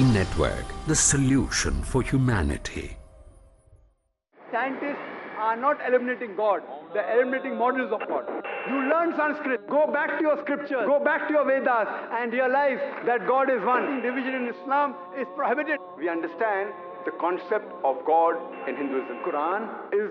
Network, the solution for humanity. Scientists are not eliminating God, they're eliminating models of God. You learn Sanskrit, go back to your scriptures, go back to your Vedas, and realize that God is one. Division in Islam is prohibited. We understand the concept of God in Hinduism. Quran is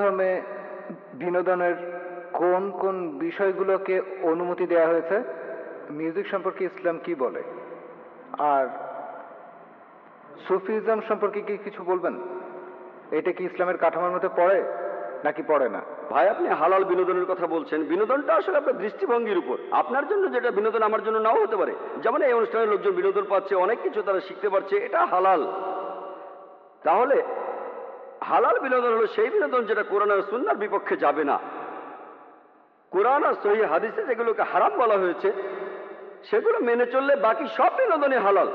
ধর্মে বিনোদনের কোন কোন বিষয়গুলোকে অনুমতি দেওয়া হয়েছে? Music সম্পর্কে ইসলাম কি বলে? আর সুফিজম সম্পর্কে কি কিছু বলবেন? এটা কি ইসলামের কাঠামোর মধ্যে পড়ে নাকি পড়ে না? ভাই, আপনি হালাল বিনোদনের কথা বলছেন। বিনোদনটা আসলে আপনার দৃষ্টিভঙ্গির উপর। আপনার জন্য যেটা বিনোদন, আমার জন্য নাও হতে পারে। যেমন এই অনুষ্ঠানের লোকজন বিনোদন পাচ্ছে, অনেক কিছু তারা শিখতে পারছে, এটা হালাল। তাহলে হালাল বিনোদন হলো সেই বিনোদন যেটা কোরআন আর সুন্নার বিপক্ষে যাবে না। কোরআন আর সহি হাদিসে যেগুলোকে হারাম বলা হয়েছে, সেগুলো মেনে চললে বাকি সব বিনোদনই হালাল।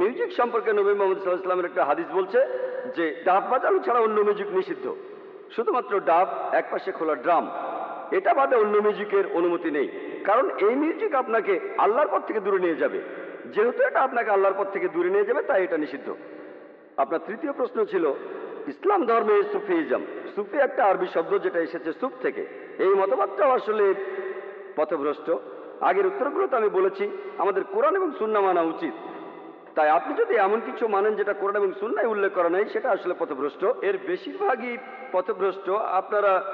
মিউজিক সম্পর্কে নবী মোহাম্মদ সাল্লাহ ইসলামের একটা হাদিস বলছে যে, ডাব বাজানো ছাড়া অন্য মিউজিক নিষিদ্ধ। শুধুমাত্র ডাব একপাশে খোলা ড্রাম, এটা বাদে অন্য মিউজিকের অনুমতি নেই। কারণ এই মিউজিক আপনাকে আল্লাহর পথ থেকে দূরে নিয়ে যাবে। যেহেতু এটা আপনাকে আল্লাহর পথ থেকে দূরে নিয়ে যাবে, তাই এটা নিষিদ্ধ। আপনার তৃতীয় প্রশ্ন ছিল ইসলাম ধর্মে সুফিজম। সুফি একটা আরবি শব্দ যেটা এসেছে সুফ থেকে। এই মতবাদটাও আসলে পথভ্রষ্ট। আগের উত্তরগুলো তো আমি বলেছি, আমাদের কোরআন এবং সুন্না মানা উচিত। তাই আপনি যদি এমন কিছু মানেন যেটা কোরআন এবং সুন্নায় উল্লেখ করা নেই, সেটা আসলে পথভ্রষ্ট। এর বেশিরভাগই পথভ্রষ্ট। আপনারা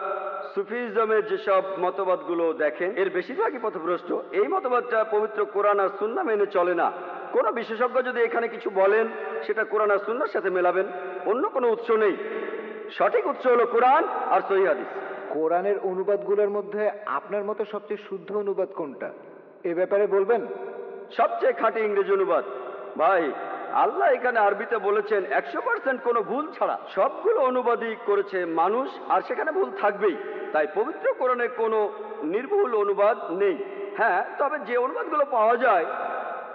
সুফিজমের যেসব মতবাদগুলো দেখেন এর বেশিরভাগই পথভ্রষ্ট। এই মতবাদটা পবিত্র কোরআন আর সুন্না মেনে চলে না। কোনো বিশেষজ্ঞ যদি এখানে কিছু বলেন সেটা কোরআন আর সুন্নার সাথে মেলাবেন অন্য কোনো উৎস নেই। সঠিক উৎস হলো কোরআন আর সহি হাদিস। কোরআনের অনুবাদগুলোর মধ্যে আপনার মতো সবচেয়ে শুদ্ধ অনুবাদ কোনটা? এ ব্যাপারে বলবেন? সবচেয়ে খাঁটি ইংরেজি অনুবাদ। ভাই আল্লাহ এখানে আরবিতে বলেছেন, একশো পার্সেন্ট কোনো ভুল ছাড়া সবগুলো অনুবাদই করেছে মানুষ, আর সেখানে ভুল থাকবেই। তাই পবিত্র কোরআনে কোনো নির্ভুল অনুবাদ নেই। হ্যাঁ তবে যে অনুবাদগুলো পাওয়া যায়,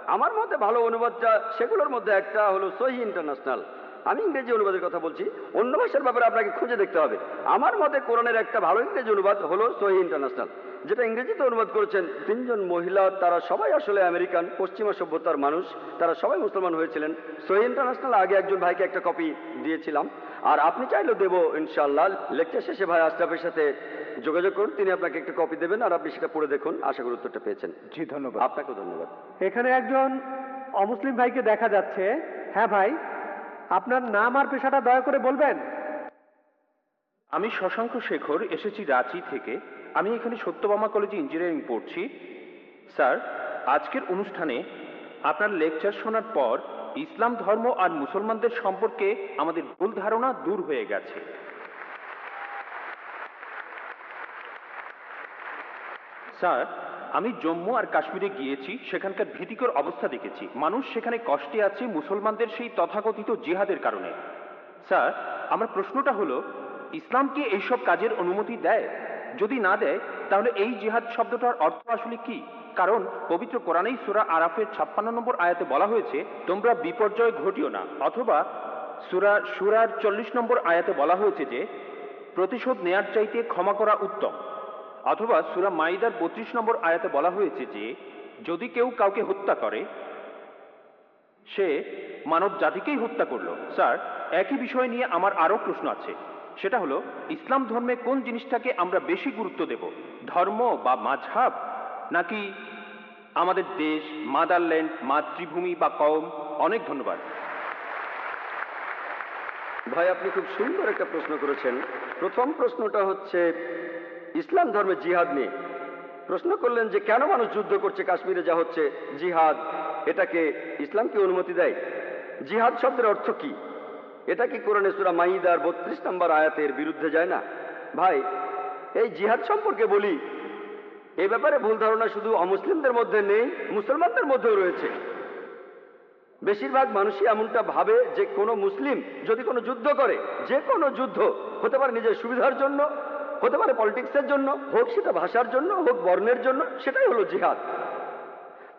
আমার মতে ভালো অনুবাদটা সেগুলোর মধ্যে একটা হলো সহি ইন্টারন্যাশনাল। আমি ইংরেজি অনুবাদের কথা বলছি। অন্য ভাষার ব্যাপারে আপনাকে খুঁজে দেখতে হবে। আমার মতে কোরআনের একটা ভালো ইংরেজি অনুবাদ হলো সহি ইন্টারন্যাশনাল। যেটা ইংরেজিতে অনুবাদ করেছেন তিনজন মহিলা তারা সবাই আসলে আমেরিকান পশ্চিমা সভ্যতার মানুষ তারা সবাই মুসলমান হয়েছিলেন। সহি ইন্টারন্যাশনাল আগে একজন ভাইকে একটা কপি দিয়েছিলাম। আর আপনি চাইলেও দেবো ইনশাল্লাহ লেকচার শেষে ভাই আশরাফের সাথে যোগাযোগ করুন তিনি আপনাকে একটা কপি দেবেন আর আপনি সেটা পড়ে দেখুন। আশা করি উত্তরটা পেয়েছেন। জি ধন্যবাদ। আপনাকেও ধন্যবাদ। এখানে একজন অমুসলিম ভাইকে দেখা যাচ্ছে। হ্যাঁ ভাই? আপনার নাম আর পেশাটা দয়া করে বলবেন? আমি শশাঙ্ক শেখর, এসেছি রাঁচি থেকে। আমি এখানে সত্যভামা কলেজে ইঞ্জিনিয়ারিং পড়ছি। স্যার, আজকের অনুষ্ঠানে আপনার লেকচার শোনার পর ইসলাম ধর্ম আর মুসলমানদের সম্পর্কে আমাদের ভুল ধারণা দূর হয়ে গেছে। স্যার আমি জম্মু আর কাশ্মীরে গিয়েছি, সেখানকার ভীতিকর অবস্থা দেখেছি। মানুষ সেখানে কষ্টে আছে মুসলমানদের সেই তথাকথিত জিহাদের কারণে। স্যার, আমার প্রশ্নটা হলো, ইসলাম কি এইসব কাজের অনুমতি দেয়? যদি না দেয়, তাহলে এই জিহাদ শব্দটার অর্থ আসলে কি? কারণ পবিত্র কোরআনেই সুরা আরাফের ছাপ্পান্ন নম্বর আয়াতে বলা হয়েছে, তোমরা বিপর্যয় ঘটিও না। অথবা সুরা সুরার চল্লিশ নম্বর আয়াতে বলা হয়েছে যে, প্রতিশোধ নেয়ার চাইতে ক্ষমা করা উত্তম। অথবা সুরা মাইদার বত্রিশ নম্বর আয়াতে বলা হয়েছে যে, যদি কেউ কাউকে হত্যা করে, সে মানব জাতিকেই হত্যা করল। স্যার, একই বিষয় নিয়ে আমার আরও প্রশ্ন আছে। সেটা হলো, ইসলাম ধর্মে কোন জিনিসটাকে আমরা বেশি গুরুত্ব দেব? ধর্ম বা মাঝহাব? নাকি আমাদের দেশ, মাদারল্যান্ড, মাতৃভূমি বা কম অনেক ধন্যবাদ। ভাই, আপনি খুব সুন্দর একটা প্রশ্ন করেছেন। প্রথম প্রশ্নটা হচ্ছে ইসলাম ধর্মে জিহাদ নিয়ে প্রশ্ন করলেন যে কেন মানুষ যুদ্ধ করছে কাশ্মীরে যা হচ্ছে? জিহাদ, এটাকে ইসলাম কি অনুমতি দেয়? জিহাদ শব্দের অর্থ কি? এটা কি কোরআনে সুরা মাইদার বত্রিশ নম্বর আয়াতের বিরুদ্ধে যায় না? ভাই, এই জিহাদ সম্পর্কে বলি, এ ব্যাপারে ভুল ধারণা শুধু অমুসলিমদের মধ্যে নেই, মুসলমানদের মধ্যেও রয়েছে। বেশিরভাগ মানুষই এমনটা ভাবে যে কোনো মুসলিম যদি কোনো যুদ্ধ করে, যে কোনো যুদ্ধ হতে পারে নিজের সুবিধার জন্য হতে পারে পলিটিক্সের জন্য, হোক সেটা ভাষার জন্য, হোক বর্ণের জন্য, সেটাই হলো জিহাদ।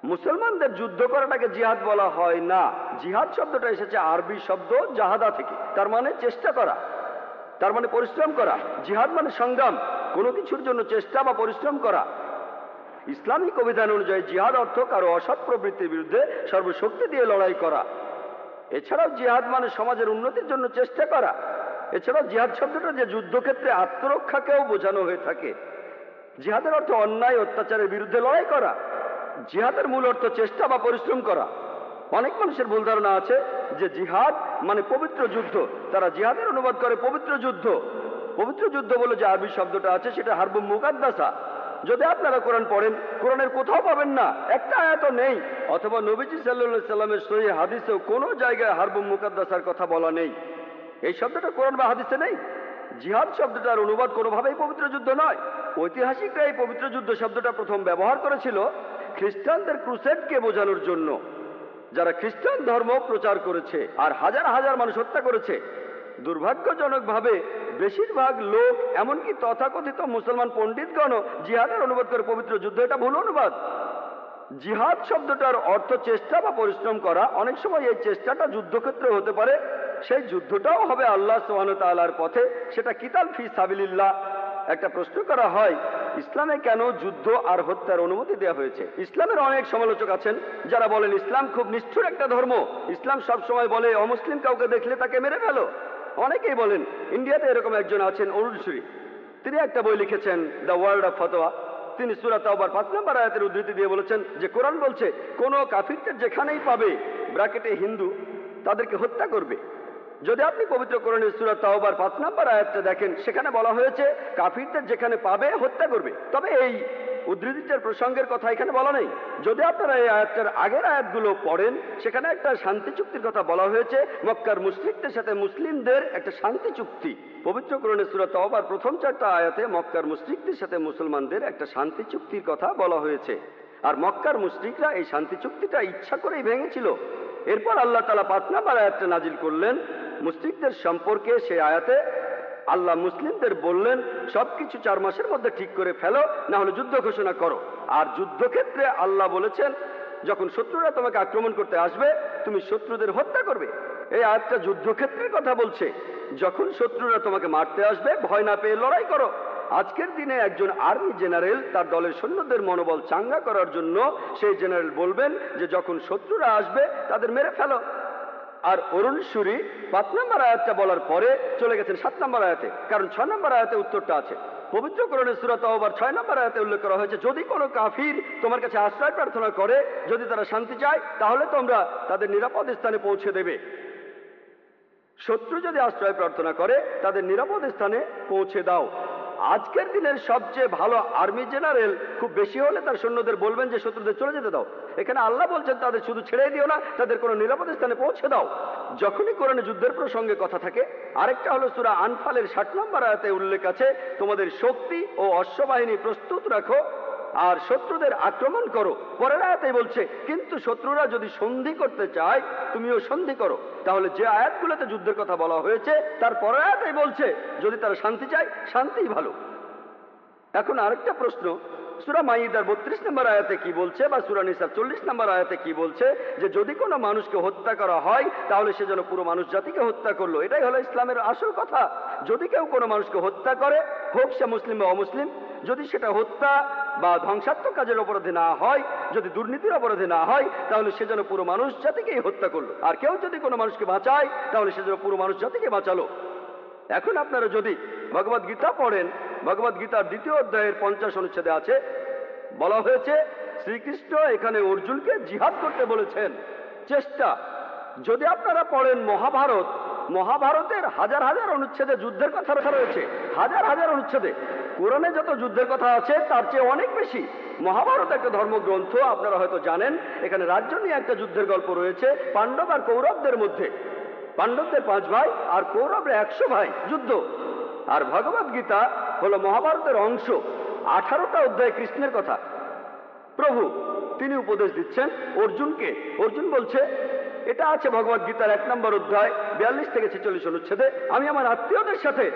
মুসলমানদের যুদ্ধ করাটাকে জিহাদ বলা হয় না। জিহাদ শব্দটা এসেছে আরবি শব্দ জাহাদা থেকে। তার মানে চেষ্টা করা, তার মানে পরিশ্রম করা। জিহাদ মানে সংগ্রাম, কোনো কিছুর জন্য চেষ্টা বা পরিশ্রম করা। ইসলামিক অভিধান অনুযায়ী জিহাদ অর্থ কারও অসৎ প্রবৃত্তির বিরুদ্ধে সর্বশক্তি দিয়ে লড়াই করা। এছাড়াও জিহাদ মানে সমাজের উন্নতির জন্য চেষ্টা করা। এছাড়াও জিহাদ শব্দটা যে যুদ্ধক্ষেত্রে আত্মরক্ষাকেও বোঝানো হয়ে থাকে। জিহাদের অর্থ অন্যায়, অত্যাচারের বিরুদ্ধে লড়াই করা, জিহাদের মূল অর্থ চেষ্টা বা পরিশ্রম করা। অনেক মানুষের ভুল ধারণা আছে যে জিহাদ মানে পবিত্র যুদ্ধ। তারা জিহাদের অনুবাদ করে পবিত্র যুদ্ধ। পবিত্র যুদ্ধ বলে যে আরবি শব্দটা আছে সেটা হারবু মুকাদ্দাসা। যদি আপনারা কোরআন পড়েন, কোরআনের কোথাও পাবেন না। একটা আয়াত নেই, অথবা নবীজি সাল্লা সাল্লামের সহি হাদিসেও কোনো জায়গায় হারবু মুকাদ্দাসার কথা বলা নেই। এই শব্দটা কোরআন বা হাদিসে নেই। জিহাদ শব্দটার অনুবাদ কোনোভাবেই পবিত্র যুদ্ধ নয়। ঐতিহাসিকরা এই পবিত্র যুদ্ধ শব্দটা প্রথম ব্যবহার করেছিল খ্রিস্টানদের ক্রুসেডকে বোঝানোর জন্য। যারা খ্রিস্টান ধর্ম প্রচার করেছে আর হাজার হাজার মানুষ হত্যা করেছে, দুর্ভাগ্যজনকভাবে বেশিরভাগ লোক, এমনকি তথাকথিত মুসলমান পণ্ডিতগণও জিহাদের অনুবাদ করে পবিত্র যুদ্ধ। এটা ভুল অনুবাদ। জিহাদ শব্দটার অর্থ চেষ্টা বা পরিশ্রম করা। অনেক সময় এই চেষ্টাটা যুদ্ধক্ষেত্রে হতে পারে। সেই যুদ্ধটাও হবে আল্লাহ সোহান তালার পথে। সেটা কিতাল ফি সাবিলিল্লাহ? একটা প্রশ্ন করা হয়, ইসলামে কেন যুদ্ধ আর হত্যার অনুমতি দেওয়া হয়েছে? ইসলামের অনেক সমালোচক আছেন, যারা বলেন ইসলাম খুব নিষ্ঠুর একটা ধর্ম। ইসলাম সব সময় বলে অমুসলিম কাউকে দেখলে তাকে মেরে ফেলো। অনেকেই বলেন, ইন্ডিয়াতে এরকম একজন আছেন অরুণ সুরি তিনি একটা বই লিখেছেন, দ্য ওয়ার্ল্ড অফ ফতোয়া। তিনি সুরাত আবার পাঁচ নম্বর আয়াতের উদ্ধৃতি দিয়ে বলেছেন যে কোরআন বলছে, কোনো কাফিরদের যেখানেই পাবে ব্রাকেটে হিন্দু, তাদেরকে হত্যা করবে। যদি আপনি পবিত্র কোরআনের সুরাত তাওবার পাঁচ নম্বর আয়াতটা দেখেন, সেখানে বলা হয়েছে, কাফিরদের যেখানে পাবে, হত্যা করবে। তবে এই উদ্ধৃতিটার প্রসঙ্গের কথা এখানে বলা নেই। যদি আপনারা এই আয়াতটার আগের আয়াতগুলো পড়েন, সেখানে একটা শান্তি চুক্তির কথা বলা হয়েছে। মক্কার মুসলিকদের সাথে মুসলিমদের একটা শান্তি চুক্তি। পবিত্র সুরাত তাওবার প্রথম চারটা আয়াতে মক্কার মুসলিকদের সাথে মুসলমানদের একটা শান্তি চুক্তির কথা বলা হয়েছে। আর মক্কার মুসলিকরা এই শান্তি চুক্তিটা ইচ্ছা করেই ভেঙেছিল। এরপর আল্লাহ তালা পাঁচ নাম্বার আয়াতটা নাজিল করলেন। মুসলিকদের সম্পর্কে সেই আয়াতে আল্লাহ মুসলিমদের বললেন, সবকিছু চার মাসের মধ্যে ঠিক করে ফেলো না হলে যুদ্ধ ঘোষণা করো। আর যুদ্ধক্ষেত্রে আল্লাহ বলেছেন, যখন শত্রুরা তোমাকে আক্রমণ করতে আসবে, তুমি শত্রুদের হত্যা করবে। এই আয়াতটা যুদ্ধক্ষেত্রের কথা বলছে। যখন শত্রুরা তোমাকে মারতে আসবে, ভয় না পেয়ে লড়াই করো। আজকের দিনে একজন আর্মি জেনারেল তার দলের সৈন্যদের মনোবল চাঙ্গা করার জন্য সেই জেনারেল বলবেন যে, যখন শত্রুরা আসবে, তাদের মেরে ফেলো। আর অরুণ সুরি পাঁচ নম্বর আয়াতটা বলার পরে চলে গেছেন সাত নম্বর আয়াতে। কারণ ছয় নম্বর আয়াতে উত্তরটা আছে। পবিত্র করণের সুরত আবার ছয় নম্বর আয়াতে উল্লেখ করা হয়েছে, যদি কোনো কাফির তোমার কাছে আশ্রয় প্রার্থনা করে, যদি তারা শান্তি চায়, তাহলে তোমরা তাদের নিরাপদ স্থানে পৌঁছে দেবে। শত্রু যদি আশ্রয় প্রার্থনা করে, তাদের নিরাপদ স্থানে পৌঁছে দাও। আজকের দিনের সবচেয়ে ভালো আর্মি জেনারেল খুব বেশি হলে তার সৈন্যদের বলবেন যে, শত্রুদের চলে যেতে দাও। এখানে আল্লাহ বলছেন, তাদের শুধু ছেড়ে দিও না, তাদের কোনো নিরাপদ স্থানে পৌঁছে দাও। যখনই কোরআনে যুদ্ধের প্রসঙ্গে কথা থাকে, আরেকটা হলো সুরা আনফালের ষাট নম্বর আয়াতে উল্লেখ আছে, তোমাদের শক্তি ও অশ্ববাহিনী প্রস্তুত রাখো। আর শত্রুদের আক্রমণ করো। পরের আয়াতেই বলছে, কিন্তু শত্রুরা যদি সন্ধি করতে চায়, তুমিও সন্ধি করো। তাহলে যে আয়াতগুলোতে যুদ্ধের কথা বলা হয়েছে, তার পরের আয়াতেই বলছে, যদি তারা শান্তি চায়, শান্তিই ভালো। এখন আরেকটা প্রশ্ন সুরা মাইদার বত্রিশ নম্বর আয়াতে কি বলছে বা সুরা নিসার চল্লিশ নম্বর আয়াতে কি বলছে যে যদি কোনো মানুষকে হত্যা করা হয়, তাহলে সে যেন পুরো মানুষ জাতিকে হত্যা করল। এটাই হলো ইসলামের আসল কথা। যদি কেউ কোনো মানুষকে হত্যা করে, হোক সে মুসলিম বা অমুসলিম, যদি সেটা হত্যা বা ধ্বংসাত্মক কাজের অপরাধে না হয়, যদি দুর্নীতির অপরাধে না হয়, তাহলে সে যেন পুরো মানুষ জাতিকেই হত্যা করল। আর কেউ যদি কোনো মানুষকে বাঁচায়, তাহলে সে যেন পুরো মানুষ জাতিকে বাঁচালো। এখন আপনারা যদি ভগবদ গীতা পড়েন ভগবদ গীতার দ্বিতীয় অধ্যায়ের পঞ্চাশ অনুচ্ছেদে আছে, বলা হয়েছে, শ্রীকৃষ্ণ এখানে অর্জুনকে জিহাদ করতে বলেছেন। চেষ্টা, যদি আপনারা পড়েন মহাভারত, মহাভারতের হাজার হাজার অনুচ্ছেদে যুদ্ধের কথা লেখা রয়েছে, হাজার হাজার অনুচ্ছেদে। কোরআনে যত যুদ্ধের কথা আছে, তার চেয়ে অনেক বেশি। মহাভারত একটা ধর্মগ্রন্থ, আপনারা হয়তো জানেন, এখানে রাজ্য নিয়ে একটা যুদ্ধের গল্প রয়েছে, পাণ্ডব আর কৌরবদের মধ্যে। পাণ্ডবদের পাঁচ ভাই আর কৌরবরা একশো ভাই, যুদ্ধ। আর ভগবদ গীতা হলো মহাভারতের অংশ। আঠারোটা অধ্যায় কৃষ্ণের কথা। প্রভু, তিনি উপদেশ দিচ্ছেন অর্জুনকে। অর্জুন বলছে, এটা আছে ভগবদ গীতার এক নম্বর অধ্যায়, বিয়াল্লিশ থেকে ছেচল্লিশ অনুচ্ছেদে। আমি আমার আত্মীয়দের সাথে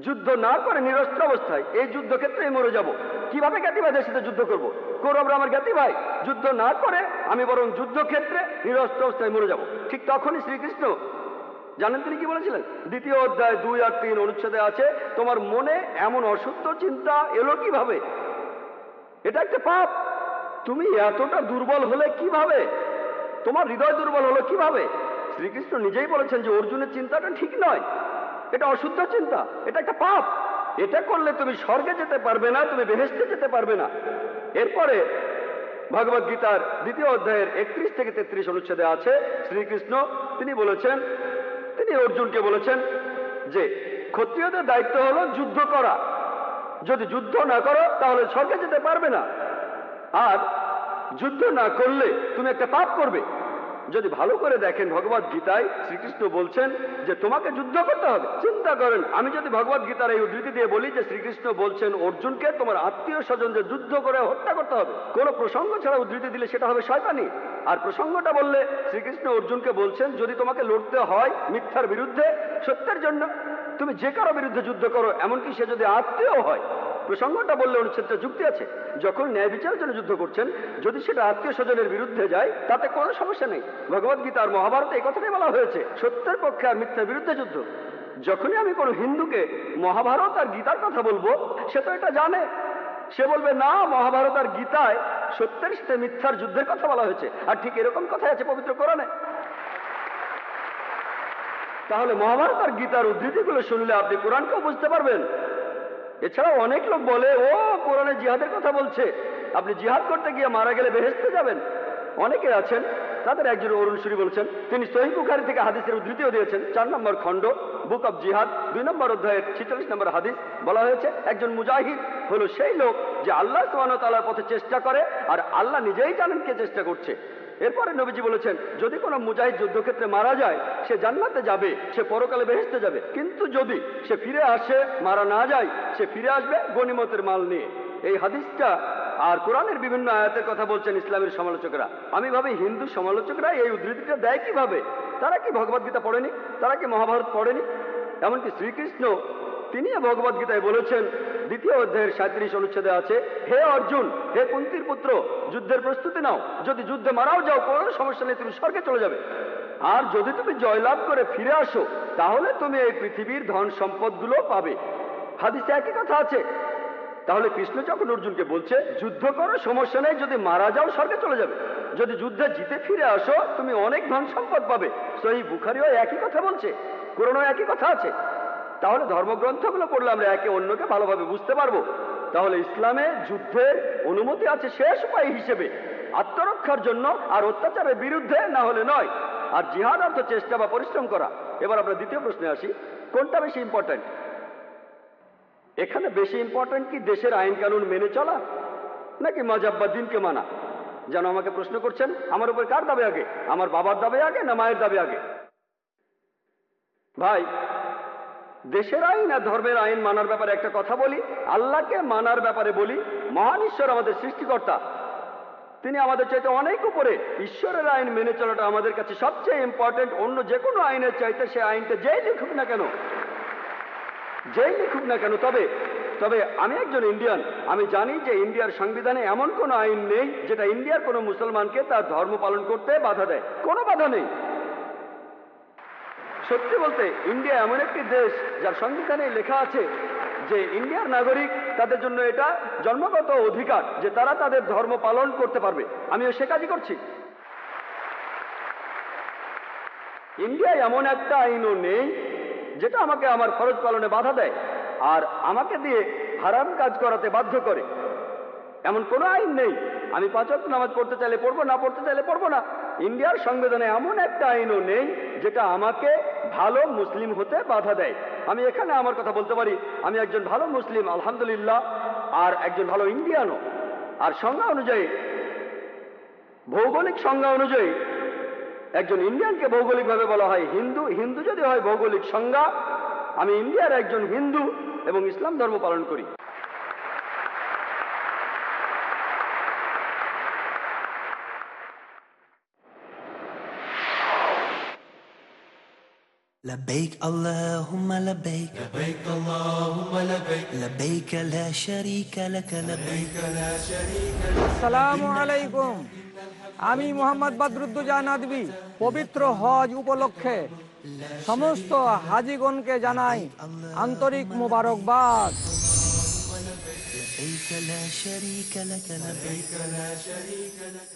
যুদ্ধ না করে নিরস্ত্র অবস্থায় এই যুদ্ধক্ষেত্রে মরে যাব। কীভাবে জ্ঞাতিভাইদের সাথে যুদ্ধ করব? কৌরবরা আমার জ্ঞাতি ভাই যুদ্ধ না করে আমি বরং যুদ্ধক্ষেত্রে নিরস্ত্র অবস্থায় মরে যাব। ঠিক তখনই শ্রীকৃষ্ণ জানেন তিনি কি বলেছিলেন? দ্বিতীয় অধ্যায় দুই আর তিন অনুচ্ছেদে আছে, তোমার মনে এমন অশুদ্ধ চিন্তা এলো কীভাবে? এটা একটা পাপ। তুমি এতটা দুর্বল হলে কীভাবে? তোমার হৃদয় দুর্বল হলো কীভাবে? শ্রীকৃষ্ণ নিজেই বলেছেন যে অর্জুনের চিন্তাটা ঠিক নয়। এটা অশুদ্ধ চিন্তা, এটা একটা পাপ। এটা করলে তুমি স্বর্গে যেতে পারবে না, তুমি বেহেস্তে যেতে পারবে না। এরপরে ভগবদ গীতার দ্বিতীয় অধ্যায়ের একত্রিশ থেকে তেত্রিশ অনুচ্ছেদে আছে, শ্রীকৃষ্ণ, তিনি বলেছেন তিনি অর্জুনকে বলেছেন যে, ক্ষত্রিয়দের দায়িত্ব হলো যুদ্ধ করা। যদি যুদ্ধ না করো, তাহলে স্বর্গে যেতে পারবে না। আর যুদ্ধ না করলে তুমি একটা পাপ করবে। যদি ভালো করে দেখেন ভগবত গীতায় শ্রীকৃষ্ণ বলছেন যে তোমাকে যুদ্ধ করতে হবে, চিন্তা করেন, আমি যদি ভগবত গীতার এই উদ্ধৃতি দিয়ে বলি যে শ্রীকৃষ্ণ বলছেন, অর্জুনকে তোমার আত্মীয় স্বজন যে যুদ্ধ করে হত্যা করতে হবে। কোনো প্রসঙ্গ ছাড়া উদ্ধৃতি দিলে সেটা হবে শয়তানি। আর প্রসঙ্গটা বললে শ্রীকৃষ্ণ অর্জুনকে বলছেন, যদি তোমাকে লড়তে হয় মিথ্যার বিরুদ্ধে, সত্যের জন্য, তুমি যে কারও বিরুদ্ধে যুদ্ধ করো, এমনকি সে যদি আত্মীয় হয় প্রসঙ্গটা বললে অনুচ্ছেদটা যুক্তি আছে। যখন ন্যায় বিচারের জন্য যুদ্ধ করছেন, যদি সেটা আত্মীয় স্বজনের বিরুদ্ধে যায়, তাতে কোনো সমস্যা নেই। ভগবত গীতা আর মহাভারতে এই কথাটাই বলা হয়েছে, সত্যের পক্ষে আর মিথ্যার বিরুদ্ধে যুদ্ধ। যখনই আমি কোনো হিন্দুকে মহাভারত আর গীতার কথা বলব, সে তো এটা জানে। সে বলবে, না, মহাভারত আর গীতায় সত্যের সাথে মিথ্যার যুদ্ধের কথা বলা হয়েছে, আর ঠিক এরকম কথাই আছে পবিত্র কোরআনে। তাহলে মহাভারত আর গীতার উদ্ধৃতিগুলো শুনলে আপনি কোরআনকেও বুঝতে পারবেন। এছাড়াও অনেক লোক বলে, ও, কোরআনে জিহাদের কথা বলছে। আপনি জিহাদ করতে গিয়ে মারা গেলে বেহেস্তে যাবেন। অনেকে আছেন, তাদের একজন অরুণ সুরি বলছেন, তিনি সহি বুখারি থেকে হাদিসের উদ্ধৃতিও দিয়েছেন। চার নম্বর খণ্ড, বুক অব জিহাদ। দুই নম্বর অধ্যায়ের ছিচল্লিশ নম্বর হাদিস বলা হয়েছে, একজন মুজাহিদ হলো সেই লোক যে আল্লাহ সুবাহ তালার পথে চেষ্টা করে, আর আল্লাহ নিজেই জানেন কে চেষ্টা করছে। এরপরে নবীজি বলেছেন, যদি কোনো মুজাহিদ যুদ্ধক্ষেত্রে মারা যায়, সে জান্নাতে যাবে, সে পরকালে বেহেস্তে যাবে। কিন্তু যদি সে ফিরে আসে, মারা না যায়, সে ফিরে আসবে গনিমতের মাল নিয়ে। এই হাদিসটা আর কোরআনের বিভিন্ন আয়াতের কথা বলছেন ইসলামের সমালোচকরা। আমি ভাবি হিন্দু সমালোচকরা এই উদ্ধৃতিটা দেয় কীভাবে? তারা কি ভগবদ্গীতা পড়েনি? তারা কি মহাভারত পড়েনি? এমনকি শ্রীকৃষ্ণ তিনি ভগবদ গীতায় বলেছেন, দ্বিতীয় অধ্যায়ের সাঁত্রিশ অনুচ্ছেদে আছে, হে অর্জুন, হে কুন্তির পুত্র, যুদ্ধের প্রস্তুতি নাও, যদি যুদ্ধে মারাও যাও, কোনো সমস্যা নেই, তুমি স্বর্গে চলে যাবে। আর যদি তুমি জয়লাভ করে ফিরে আসো, তাহলে তুমি এই পৃথিবীর ধন সম্পদগুলো পাবে। হাদিসে একই কথা আছে। তাহলে কৃষ্ণ যখন অর্জুনকে বলছে, যুদ্ধ করো, সমস্যা নেই, যদি মারা যাও, স্বর্গে চলে যাবে। যদি যুদ্ধে জিতে ফিরে আসো, তুমি অনেক ধন সম্পদ পাবে। সেই বুখারিও একই কথা বলছে, কোরআনও একই কথা আছে। তাহলে ধর্মগ্রন্থগুলো পড়লে আমরা একে অন্যকে ভালোভাবে বুঝতে পারব। তাহলে ইসলামে যুদ্ধের অনুমতি আছে শেষ উপায় হিসেবে। আত্মরক্ষার জন্য আর অত্যাচারের বিরুদ্ধে না হলে নয়। আর জিহাদ অর্থ চেষ্টা বা পরিশ্রম করা। এবার আমরা দ্বিতীয় প্রশ্নে আসি। কোনটা বেশি ইম্পর্ট্যান্ট এখানে বেশি ইম্পর্ট্যান্ট কি দেশের আইন কানুন মেনে চলা? নাকি মজাব বা দিনকে মানা? যেন আমাকে প্রশ্ন করছেন, আমার উপর কার দাবে আগে? আমার বাবার দাবে আগে না মায়ের দাবে আগে? ভাই দেশের আইন আর ধর্মের আইন মানার ব্যাপারে একটা কথা বলি, আল্লাহকে মানার ব্যাপারে বলি, মহান ঈশ্বর আমাদের সৃষ্টিকর্তা। তিনি আমাদের চাইতে অনেক উপরে। ঈশ্বরের আইন মেনে চলাটা আমাদের কাছে সবচেয়ে ইম্পর্টেন্ট অন্য যে কোনো আইনের চাইতে সে আইনটা যেই লিখুক না কেন, যেই লিখুক না কেন, তবে তবে আমি একজন ইন্ডিয়ান আমি জানি যে ইন্ডিয়ার সংবিধানে এমন কোনো আইন নেই যেটা ইন্ডিয়ার কোনো মুসলমানকে তার ধর্ম পালন করতে বাধা দেয়। কোনো বাধা নেই। সত্যি বলতে, ইন্ডিয়া এমন একটি দেশ যার সংবিধানে লেখা আছে যে ইন্ডিয়ার নাগরিক তাদের জন্য এটা জন্মগত অধিকার, যে তারা তাদের ধর্ম পালন করতে পারবে। আমিও সে কাজই করছি। ইন্ডিয়ায় এমন একটা আইনও নেই যেটা আমাকে আমার খরচ পালনে বাধা দেয় আর আমাকে দিয়ে হারাম কাজ করাতে বাধ্য করে। এমন কোনো আইন নেই। আমি পাঁচ ওয়াক্ত নামাজ পড়তে চাইলে পড়ব, না পড়তে চাইলে পড়ব না। ইন্ডিয়ার সংবিধানে এমন একটা আইনও নেই যেটা আমাকে ভালো মুসলিম হতে বাধা দেয়। আমি এখানে আমার কথা বলতে পারি, আমি একজন ভালো মুসলিম, আলহামদুলিল্লাহ, আর একজন ভালো ইন্ডিয়ানও। আর সংজ্ঞা অনুযায়ী, ভৌগোলিক সংজ্ঞা অনুযায়ী, একজন ইন্ডিয়ানকে ভৌগোলিকভাবে বলা হয় হিন্দু। হিন্দু যদি হয় ভৌগোলিক সংজ্ঞা, আমি ইন্ডিয়ার একজন হিন্দু এবং ইসলাম ধর্ম পালন করি। لبيك اللهم لبيك لبيك اللهم لبيك لبيك لا شريك لك لبيك لا شريك আসসালামু আলাইকুম আমি মোহাম্মদ বদরুদ্দোজা নাদবি পবিত্র হজ উপলক্ষে সমস্ত হাজিগণকে জানাই আন্তরিক মোবারকবাদ لبيك لا شريك لك لبيك لا شريك لك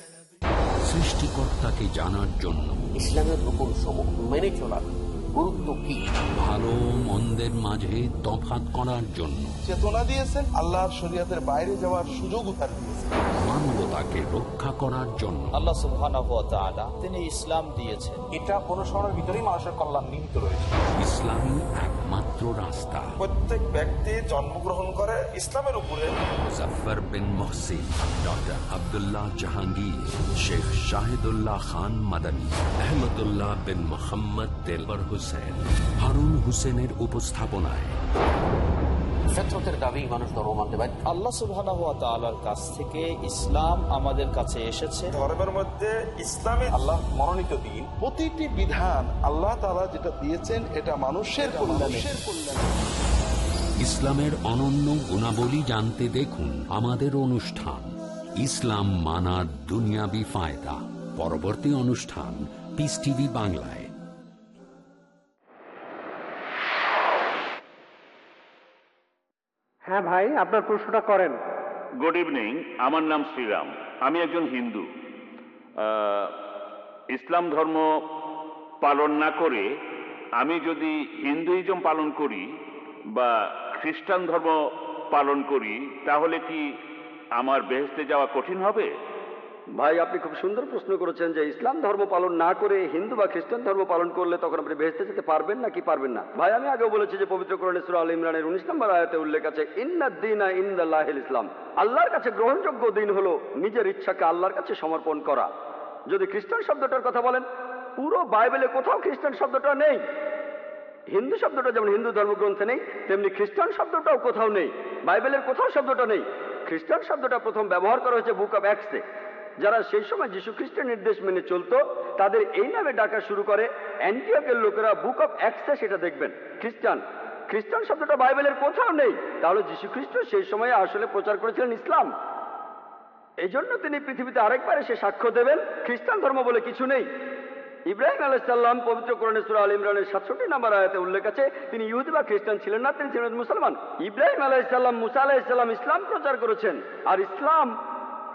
সৃষ্টিকর্তাকে জানার জন্য ইসলামের রকম সমূহ মেনে চলার গুরুত্ব কি ভালো মন্দের মাঝে তফাৎ করার জন্য। চেতনা দিয়েছেন আল্লাহর শরীয়তের বাইরে যাওয়ার সুযোগও তার দিয়েছেন। মানবতাকে রক্ষা করার জন্য। আল্লাহ সুবহানাহু ওয়া তাআলা তিনি ইসলাম দিয়েছেন। এটা অনুসরণের ভিতরেই মানুষের কল্যাণ নিহিত রয়েছে। ইসলামী একমাত্র রাস্তা। প্রত্যেক ব্যক্তি জন্মগ্রহণ করে ইসলামের উপরে। মুজফার বিন মহসিন ডক্টর আব্দুল্লাহ জাহাঙ্গীর শেখ শাহিদুল্লাহ খান মাদানী আহমদুল্লাহ বিন মোহাম্মদ দেলবর হুসেন হারুন হুসেনের উপস্থাপনায়। ফেতরতের দাবি মানুষ ধর্ম মানতে পারে আল্লাহ সুবহানাহু ওয়া তাআলার কাছ থেকে ইসলাম আমাদের কাছে এসেছে। ধর্মের মধ্যে ইসলামে আল্লাহ মনোনীত দিন। প্রতিটি বিধান আল্লাহ তাআলা যেটা দিয়েছেন এটা মানুষের কল্যাণে। ইসলামের অনন্য গুণাবলী জানতে দেখুন আমাদের অনুষ্ঠান ইসলাম মানার দুনিয়াবি ফায়দা। পরবর্তী অনুষ্ঠান পিস টিভি বাংলায়। হ্যাঁ ভাই, আপনার প্রশ্নটা করেন। গুড ইভিনিং আমার নাম শ্রীরাম। আমি একজন হিন্দু। ইসলাম ধর্ম পালন না করে আমি যদি হিন্দুইজম পালন করি বা খ্রিস্টান ধর্ম পালন করি, তাহলে কি আমার বেহেস্তে যাওয়া কঠিন হবে? ভাই, আপনি খুব সুন্দর প্রশ্ন করেছেন যে ইসলাম ধর্ম পালন না করে হিন্দু বা খ্রিস্টান ধর্ম পালন করলে তখন আপনি বেহেস্তে যেতে পারবেন না কি পারবেন না? ভাই, আমি আগেও বলেছি যে পবিত্র কোরআনে সূরা আল ইমরানের উনিশ নম্বর আয়াতে উল্লেখ আছে ইন্নাদ্দিনা ইন্দাল্লাহিল ইসলাম। আল্লাহর কাছে গ্রহণযোগ্য দিন হলো নিজের ইচ্ছাকে আল্লাহর কাছে সমর্পণ করা। যদি খ্রিস্টান শব্দটার কথা বলেন, পুরো বাইবেলে কোথাও খ্রিস্টান শব্দটা নেই। হিন্দু শব্দটা যেমন হিন্দু ধর্মগ্রন্থে নেই, তেমনি খ্রিস্টান শব্দটাও কোথাও নেই। বাইবেলের কোথাও শব্দটা নেই। খ্রিস্টান শব্দটা প্রথম ব্যবহার করা হয়েছে বুক অফ অ্যাক্সে যারা সেই সময় যীশু খ্রিস্টের নির্দেশ মেনে চলতো, তাদের এই নামে ডাকা শুরু করে। অ্যান্টিওকের লোকেরা বুক অফ অ্যাক্সে সেটা দেখবেন। খ্রিস্টান খ্রিস্টান শব্দটা বাইবেলের কোথাও নেই। তাহলে যীশু খ্রিস্ট সেই সময়ে আসলে প্রচার করেছিলেন ইসলাম। এই জন্য তিনি পৃথিবীতে আরেকবার এসে সাক্ষ্য দেবেন। খ্রিস্টান ধর্ম বলে কিছু নেই। ইব্রাহিম আলাইসাল্লাম পবিত্র কোরআনে সূরা আল ইমরানের সাতষট্টি নাম্বার আয়াতে উল্লেখ আছে, তিনি ইহুদি বা খ্রিস্টান ছিলেন না, তিনি ছিলেন মুসলমান। ইব্রাহিম আলাইসাল্লাম মুসা আলাইসাল্লাম ইসলাম প্রচার করেছেন। আর ইসলাম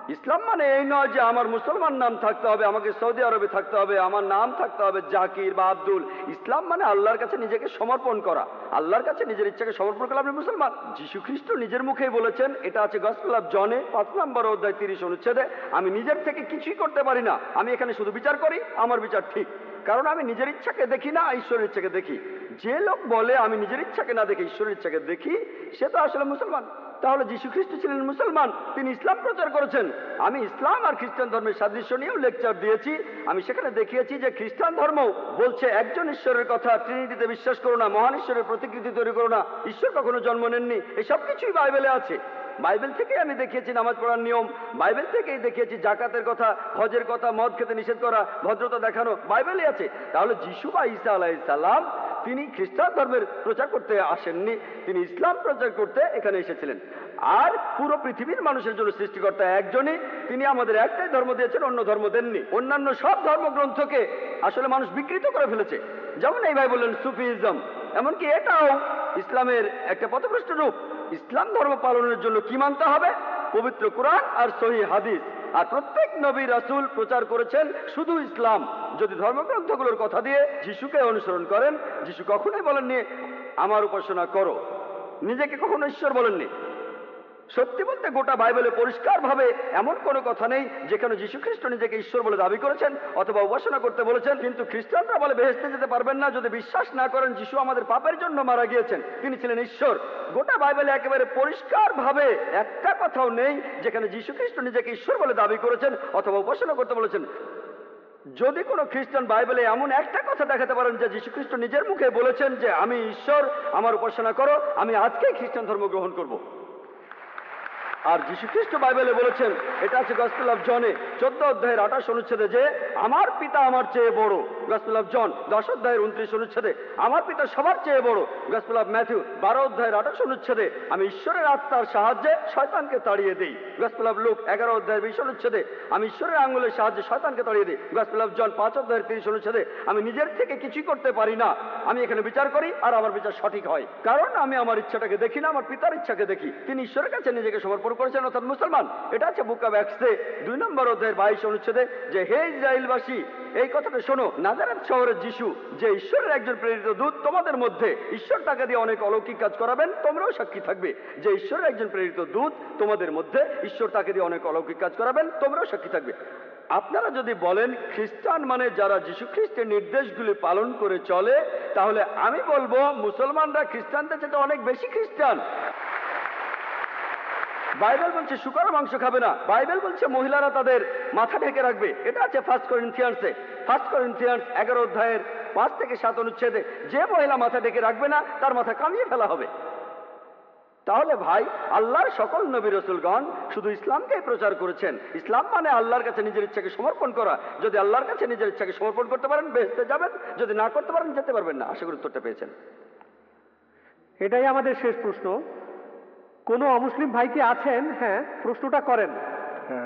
ইসলাম মানে এই নয় যে আমার মুসলমান নাম থাকতে হবে, আমাকে সৌদি আরবে থাকতে হবে, আমার নাম থাকতে হবে জাকির বা আব্দুল। ইসলাম মানে আল্লাহর কাছে নিজেকে সমর্পণ করা। আল্লাহর কাছে নিজের ইচ্ছাকে সমর্পণ করলে আপনি মুসলমান। যীশু খ্রিস্ট নিজের মুখেই বলেছেন, এটা আছে গসপেল অফ জনে, পাঁচ নম্বর অধ্যায় তিরিশ অনুচ্ছেদে, আমি নিজের থেকে কিছুই করতে পারি না, আমি এখানে শুধু বিচার করি, আমার বিচার ঠিক। কারণ আমি নিজের ইচ্ছাকে দেখি না, ঈশ্বরের ইচ্ছাকে দেখি। যে লোক বলে, আমি নিজের ইচ্ছাকে না দেখি ঈশ্বরের ইচ্ছাকে দেখি, সে তো আসলে মুসলমান। তাহলে যীশু খ্রিস্ট ছিলেন মুসলমান, তিনি ইসলাম প্রচার করেছেন। আমি ইসলাম আর খ্রিস্টান ধর্মের সাদৃশ্য নিয়েও লেকচার দিয়েছি। আমি সেখানে দেখিয়েছি যে খ্রিস্টান ধর্ম বলছে, একজন ঈশ্বরের কথা ট্রিনিটিতে বিশ্বাস করো না, মহান ঈশ্বরের প্রতিকৃতি তৈরি করো না। ঈশ্বর কখনো জন্ম নেননি। এসব কিছুই বাইবেলে আছে। বাইবেল থেকেই আমি দেখিয়েছি নামাজ পড়ার নিয়ম। বাইবেল থেকেই দেখিয়েছি জাকাতের কথা, হজের কথা, মদ খেতে নিষেধ করা, ভদ্রতা দেখানো বাইবেলে আছে। তাহলে যিশু বা ঈসা আলাইসাল্লাম তিনি খ্রিস্টান ধর্মের প্রচার করতে আসেননি। তিনি ইসলাম প্রচার করতে এখানে এসেছিলেন। আর পুরো পৃথিবীর মানুষের জন্য সৃষ্টিকর্তা একজনই। তিনি আমাদের একটাই ধর্ম দিয়েছেন, অন্য ধর্ম দেননি। অন্যান্য সব ধর্মগ্রন্থকে আসলে মানুষ বিকৃত করে ফেলেছে। যেমন এই ভাই বললেন, সুফিজম। এমনকি এটাও ইসলামের একটা পথভ্রষ্ট রূপ। ইসলাম ধর্ম পালনের জন্য কি মানতে হবে? পবিত্র কোরআন আর সহি হাদিস। আর প্রত্যেক নবী রাসুল প্রচার করেছেন শুধু ইসলাম। যদি ধর্মগ্রন্থগুলোর কথা দিয়ে যিশুকে অনুসরণ করেন, যিশু কখনোই বলেননি, আমার উপাসনা করো। নিজেকে কখনো ঈশ্বর বলেননি। সত্যি বলতে গোটা বাইবেলে পরিষ্কারভাবে এমন কোনো কথা নেই যেখানে যীশু খ্রিস্ট নিজেকে ঈশ্বর বলে দাবি করেছেন অথবা উপাসনা করতে বলেছেন, কিন্তু খ্রিস্টানরা বলে বেহেস্তে যেতে পারবেন না যদি বিশ্বাস না করেন যিশু আমাদের পাপের জন্য মারা গিয়েছেন, তিনি ছিলেন ঈশ্বর। গোটা বাইবেলে একেবারে পরিষ্কারভাবে একটা কথাও নেই যেখানে যীশু খ্রিস্ট নিজেকে ঈশ্বর বলে দাবি করেছেন অথবা উপাসনা করতে বলেছেন। যদি কোনো খ্রিস্টান বাইবেলে এমন একটা কথা দেখাতে পারেন যে যীশু খ্রিস্ট নিজের মুখে বলেছেন যে, আমি ঈশ্বর, আমার উপাসনা করো, আমি আজকেই খ্রিস্টান ধর্ম গ্রহণ করব। আর যীশু খ্রিস্ট বাইবেলে বলেছেন, এটা আছে গসপেল অফ জনে চোদ্দ অধ্যায়ের আঠাশ অনুচ্ছেদে যে, আমার পিতা আমার চেয়ে বড়। গসপেল অফ জন দশ অধ্যায়ের উনত্রিশ অনুচ্ছেদে, আমার পিতা সবার চেয়ে বড়। গসপেল অফ ম্যাথিউ বারো অধ্যায়ের আঠাশ অনুচ্ছেদে, আমি ঈশ্বরের আত্মার সাহায্যে শয়তানকে তাড়িয়ে দিই। গসপেল অফ লুক এগারো অধ্যায়ের বিশ অনুচ্ছেদে, আমি ঈশ্বরের আঙ্গুলের সাহায্যে শয়তানকে তাড়িয়ে দিই। গসপেল অফ জন পাঁচ অধ্যায়ের তিরিশ অনুচ্ছেদে, আমি নিজের থেকে কিছুই করতে পারি না। আমি এখানে বিচার করি আর আমার বিচার সঠিক হয়। কারণ আমি আমার ইচ্ছাটাকে দেখি না, আমার পিতার ইচ্ছাকে দেখি। তিনি ঈশ্বরের কাছে নিজেকে সমর্পণ করেছেন অর্থাৎ মুসলমান। এটা আছে বুক অফ অ্যাক্সে দুই নম্বর অধ্যায়ের বাইশ অনুচ্ছেদে যে, হে ইসরায়েলবাসী, এই কথাটা শোনো, নাজারেত শহরের যিশু, যে ঈশ্বরের একজন প্রেরিত দূত, তোমাদের মধ্যে ঈশ্বর টাকা দিয়ে অনেক অলৌকিক কাজ করাবেন, তোমরাও সাক্ষী থাকবে। যে ঈশ্বরের একজন প্রেরিত দূত, তোমাদের মধ্যে ঈশ্বর তাকে দিয়ে অনেক অলৌকিক কাজ করাবেন, তোমরাও সাক্ষী থাকবে। আপনারা যদি বলেন, খ্রিস্টান মানে যারা যীশু খ্রিস্টের নির্দেশগুলি পালন করে চলে, তাহলে আমি বলব, মুসলমানরা খ্রিস্টানদের চেয়ে অনেক বেশি খ্রিস্টান। বাইবেল বলছে শুকর মাংস খাবে না। বাইবেল বলছে মহিলারা তাদের মাথা ঢেকে রাখবে। এটা আছে ফার্স্ট করিন্থিয়ান্সে ফার্স্ট করিন্থিয়ান্স এগারো অধ্যায়ের পাঁচ থেকে সাত অনুচ্ছেদে। যে মহিলা মাথা ঢেকে রাখবে না, তার মাথা কামিয়ে ফেলা হবে। তাহলে ভাই, আল্লাহর সকল নবী রসুলগণ শুধু ইসলামকে প্রচার করেছেন। ইসলাম মানে আল্লাহর কাছে নিজের ইচ্ছাকে সমর্পণ করা। যদি আল্লাহর কাছে নিজের ইচ্ছাকে সমর্পণ করতে পারেন, বেহেস্তে যাবেন। যদি না করতে পারেন, যেতে পারবেন না। আশা করি উত্তরটা পেয়েছেন। এটাই আমাদের শেষ প্রশ্ন। কোনো অমুসলিম ভাই কি আছেন? হ্যাঁ প্রশ্নটা করেন।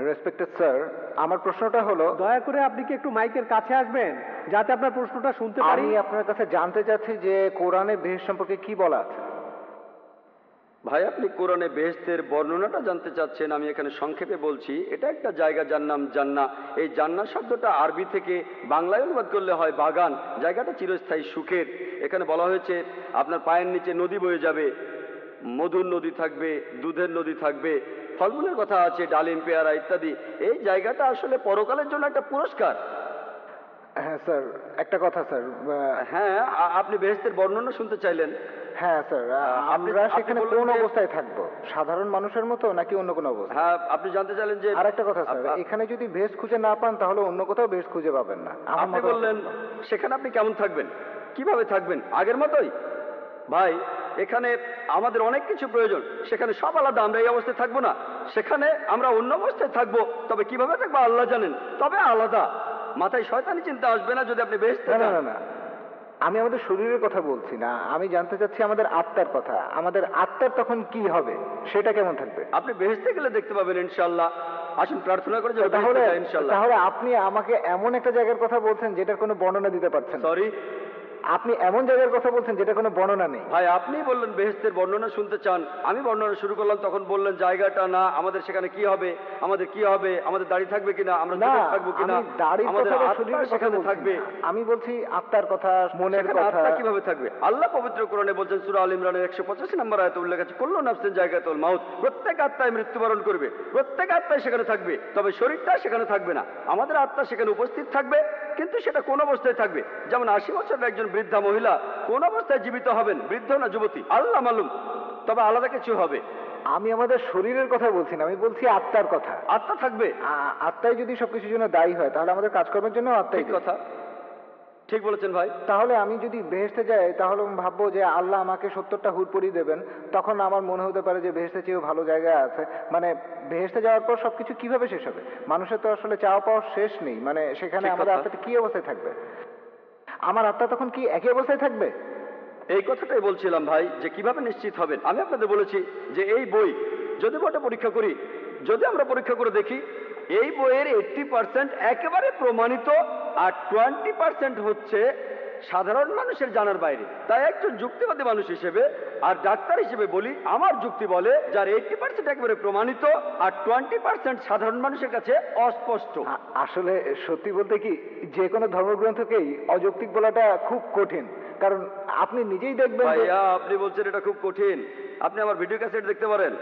রেসপেক্টেড স্যার আমার প্রশ্নটা হলো দয়া করে আপনি কি একটু মাইকের কাছে আসবেন? যাতে আপনার প্রশ্নটা শুনতে পারি। আমি আপনার কাছে জানতে চাচ্ছি যে কোরআনে বেহেস সম্পর্কে কি বলা আছে? ভাই আপনি কোরআনে বেহেস্তের বর্ণনাটা জানতে চাচ্ছেন আমি এখানে সংক্ষেপে বলছি। এটা একটা জায়গা যার নাম জান্না এই জান্না শব্দটা আরবি থেকে বাংলায় অনুবাদ করলে হয় বাগান। জায়গাটা চিরস্থায়ী সুখের। এখানে বলা হয়েছে আপনার পায়ের নিচে নদী বয়ে যাবে। মধুর নদী থাকবে দুধের নদী থাকবে ফলমূলের কথা আছে ডালিম পেয়ারা ইত্যাদি। এই জায়গাটা আসলে পরকালের জন্য একটা পুরস্কার। হ্যাঁ স্যার একটা কথা স্যার হ্যাঁ আপনি বেহেস্তের বর্ণনা শুনতে চাইলেন। হ্যাঁ স্যার আমরা সেখানে কোন অবস্থায় থাকব? সাধারণ মানুষের মতো নাকি অন্য কোনো অবস্থা? হ্যাঁ আপনি জানতে চাইলেন যে আর একটা কথা স্যার এখানে যদি বেশ খুঁজে না পান তাহলে অন্য কোথাও বেশ খুঁজে পাবেন না। আপনি বললেন সেখানে আপনি কেমন থাকবেন? কীভাবে থাকবেন? আগের মতোই? ভাই এখানে আমাদের অনেক কিছু প্রয়োজন। সেখানে সব আলাদা আমরা এই অবস্থায় থাকব না। সেখানে আমরা অন্য অবস্থায় থাকব। তবে কীভাবে থাকব আল্লাহ জানেন। তবে আলাদা। মাথায় শয়তানি চিন্তা আসবে না যদি আপনি বেশ না না না না। আমি আমাদের শরীরের কথা বলছি না। আমি জানতে চাচ্ছি আমাদের আত্মার কথা। আমাদের আত্মার তখন কি হবে? সেটা কেমন থাকবে? আপনি বেহেস্তে গেলে দেখতে পাবেন ইনশাল্লাহ আসুন প্রার্থনা করে তাহলে তাহলে আপনি আমাকে এমন একটা জায়গার কথা বলছেন যেটার কোনো বর্ণনা দিতে পারছেন সরি আপনি এমন জায়গার কথা বলছেন যেটা কোনো বর্ণনা নেই। ভাই আপনি বললেন বেহেস্তের বর্ণনা শুনতে চান। আমি বর্ণনা শুরু করলাম তখন বললেন জায়গাটা না আমাদের সেখানে কি হবে? আমাদের কি হবে? আমাদের দাড়ি থাকবে কিনা? আমরা থাকব কিনা? আমি আমাদের সেখানে থাকবে। আমি বলছি আত্মার কথা মনের কথা। আত্মা কীভাবে থাকবে? আল্লাহ পবিত্র কোরআনে বলছেন সূরা আল ইমরানের একশো পঁচাশি নম্বর আয়তে উল্লেখ আছে কুল্লু নাফসিন জায়গাতুল মাউত। প্রত্যেক আত্মায় মৃত্যুবরণ করবে। প্রত্যেক আত্মায় সেখানে থাকবে তবে শরীরটা সেখানে থাকবে না। আমাদের আত্মা সেখানে উপস্থিত থাকবে। কিন্তু সেটা কোন অবস্থায় থাকবে? যেমন আশি বছরের একজন বৃদ্ধা মহিলা কোন অবস্থায় জীবিত হবেন? বৃদ্ধ না যুবতী? আল্লাহ মালুম। তবে আলাদা কিছু হবে। আমি আমাদের শরীরের কথা বলছি না আমি বলছি আত্মার কথা। আত্মা থাকবে? আত্মায় আত্মাই যদি সবকিছুর জন্য দায়ী হয় তাহলে আমাদের কাজকর্মের জন্য আত্মাই কথা। ঠিক বলেছেন ভাই। তাহলে আমি যদি বেহেস্তে যাই তাহলে ভাববো যে আল্লাহ আমাকে সত্তরটা হুর পরিয়ে দেবেন। তখন আমার মনে হতে পারে যে বেহেস্তে চেয়েও ভালো জায়গায় আছে। মানে বেহেস্তে যাওয়ার পর সবকিছু কীভাবে শেষ হবে? মানুষের তো আসলে চাওয়া পাওয়ার শেষ নেই। মানে সেখানে আমাদের। আত্মাটা কি অবস্থায় থাকবে? আমার আত্মা তখন কি একই অবস্থায় থাকবে? এই কথাটাই বলছিলাম ভাই যে কীভাবে নিশ্চিত হবেন? আমি আপনাদের বলেছি যে এই বই যদি বটা পরীক্ষা করি যদি আমরা পরীক্ষা করে দেখি এই বইয়ের এইটটি পার্সেন্ট একেবারে প্রমাণিত আর টোয়েন্টি পার্সেন্ট হচ্ছে সাধারণ মানুষের জানার বাইরে। তাই একজন যুক্তিবাদী মানুষ হিসেবে আর ডাক্তার হিসেবে বলি আমার যুক্তি বলে যার এইটটি পার্সেন্ট একেবারে প্রমাণিত আর টোয়েন্টি পার্সেন্ট সাধারণ মানুষের কাছে অস্পষ্ট। আসলে সত্যি বলতে কি যে কোনো ধর্মগ্রন্থকেই অযৌক্তিক বলাটা খুব কঠিন। কারণ আপনি নিজেই দেখবেন ভাইয়া আপনি বলছেন এটা খুব কঠিন। আপনি আমার ভিডিও ক্যাসেট দেখতে পারেন।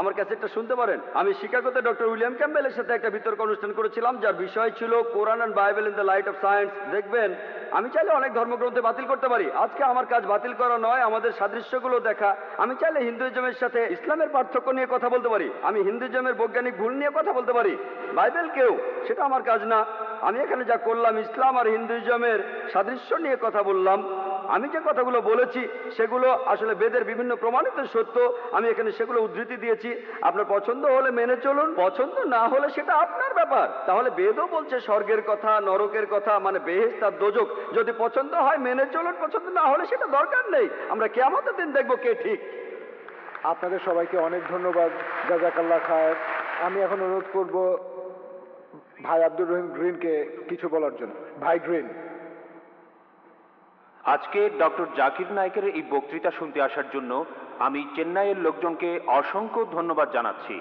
আমার কাছে একটা শুনতে পারেন। আমি শিকাগোতে ডক্টর উইলিয়াম ক্যাম্বেলের সাথে একটা বিতর্ক অনুষ্ঠান করেছিলাম, যার বিষয় ছিল Quran and Bible in the light of science দেখবেন, আমি চাইলে অনেক ধর্মগ্রন্থে বাতিল করতে পারি। আজকে আমার কাজ বাতিল করা নয়, আমাদের সাদৃশ্যগুলো দেখা। আমি চাইলে হিন্দুইজমের সাথে ইসলামের পার্থক্য নিয়ে কথা বলতে পারি। আমি হিন্দুইজমের বৈজ্ঞানিক ভুল নিয়ে কথা বলতে পারি। বাইবেল কেউ, সেটা আমার কাজ না। আমি এখানে যা করলাম, ইসলাম আর হিন্দুইজমের সাদৃশ্য নিয়ে কথা বললাম। আমি যে কথাগুলো বলেছি, সেগুলো আসলে বেদের বিভিন্ন প্রমাণিত সত্য। আমি এখানে সেগুলো উদ্ধৃতি দিয়েছি। আপনার পছন্দ হলে মেনে চলুন, পছন্দ না হলে সেটা আপনার ব্যাপার। তাহলে বেদও বলছে স্বর্গের কথা, নরকের কথা মানে বেহেস তার দোজক। যদি পছন্দ হয়, মেনে চলুন, পছন্দ না হলে সেটা দরকার নেই। আমরা কেমন দিন দেখব কে ঠিক। আপনাদের সবাইকে অনেক ধন্যবাদ জাজাকাল্লা খায় আমি এখন অনুরোধ করব ভাই আব্দুর রহিম গ্রিনকে কিছু বলার জন্য। ভাই গ্রিন। আজকে ডক্টর জাকির নায়কের এই বক্তৃতা শুনতে আসার জন্য আমি চেন্নাইয়ের লোকজনকে অসংখ্য ধন্যবাদ জানাচ্ছি।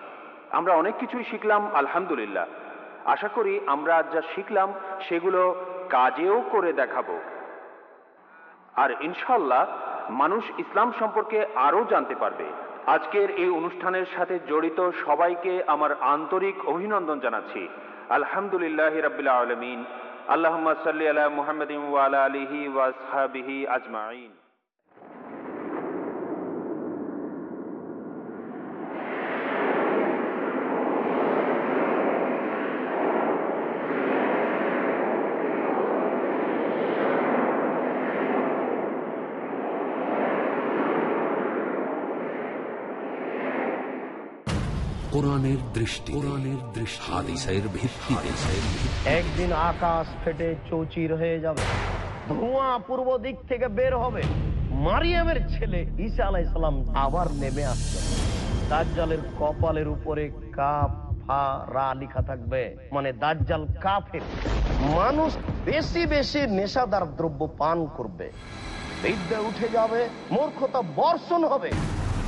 আমরা অনেক কিছুই শিখলাম, আলহামদুলিল্লাহ। আশা করি আমরা আজ যা শিখলাম সেগুলো কাজেও করে দেখাবো। আর ইনশাল্লাহ মানুষ ইসলাম সম্পর্কে আরও জানতে পারবে। আজকের এই অনুষ্ঠানের সাথে জড়িত সবাইকে আমার আন্তরিক অভিনন্দন জানাচ্ছি। আলহামদুলিল্লাহ রাব্বিল আলমিন। আল্লাহুম্মা সাল্লি আলা মুহাম্মাদিন ওয়া আলা আলিহি ওয়া কোরআনের দৃষ্টি কোরআনের দৃষ্টি হাদিসের ভিত্তিতে। একদিন আকাশ ফেটে চৌচির হয়ে যাবে ধোঁয়া পূর্ব দিক থেকে বের হবে। মারিয়ামের ছেলে ঈসা আলাই সালাম আবার নেমে আসবে। দাজ্জালের কপালের উপরে কাপ ফা রা লিখা থাকবে মানে দাজ্জাল কাফের। মানুষ বেশি বেশি নেশাদার দ্রব্য পান করবে। বিদ্যা উঠে যাবে মূর্খতা বর্ষণ হবে।